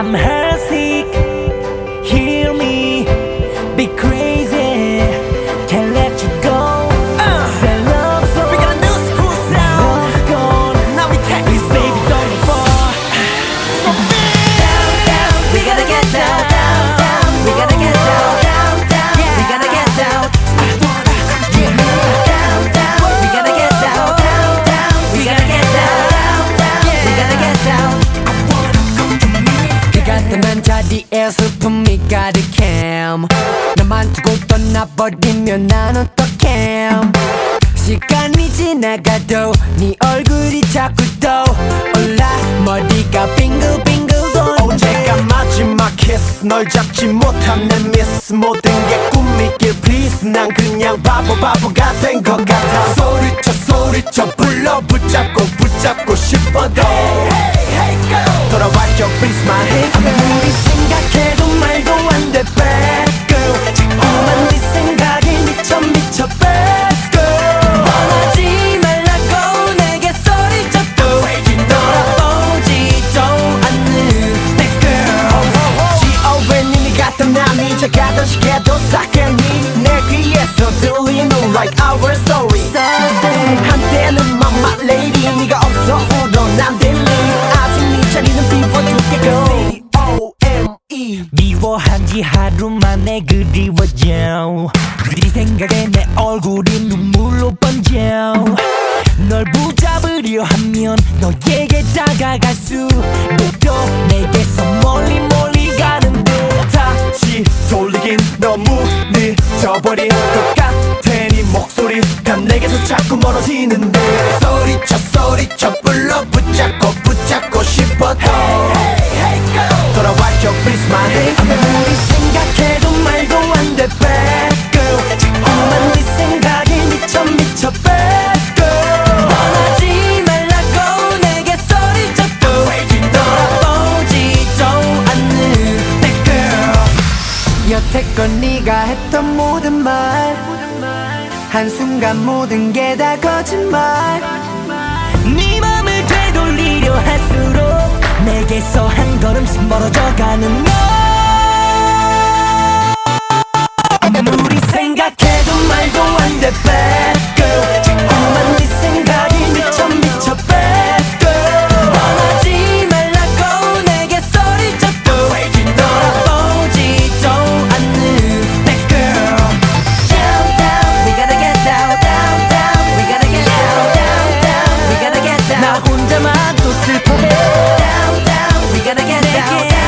I'm hurt. 슬픔이 가득해 나만 두고 떠나버리면 난 어떡해 시간이 지나가도 네 얼굴이 자꾸 떠올라 머리가 빙글빙글 도는데 언제가 마지막 키스 널 잡지 못한 내 미스. 모든 게 꿈이길. Please 난 그냥 바보 바보가 된 것 같아. 소리쳐 소리쳐. 불러 붙잡고 붙잡고 싶어도. 돌아와줘 please my hand 제가던 시계도 스탁했니 내 귀에서 들리는 like our story. 한때는 mama lady. 네가 없어. 울어 난 들리 아직 네 자리는 비워둘게 C O M E. 미워한 지 하루 만에 그리워져 네 생각에 내 얼굴이 눈물로 번져 널 붙잡으려 하면 너에게 다가갈 수 늦어버린 것 같아 네 목소리 가 내게서 자꾸 멀어지는데. 소리쳐 소리쳐 불러 여태껏 네가 했던 모든 말. 한순간 모든 게 다 거짓말. 네 맘을 되돌리려 할수록 내게서 한 걸음씩 멀어져 가는 슬퍼해 Down down we gonna get down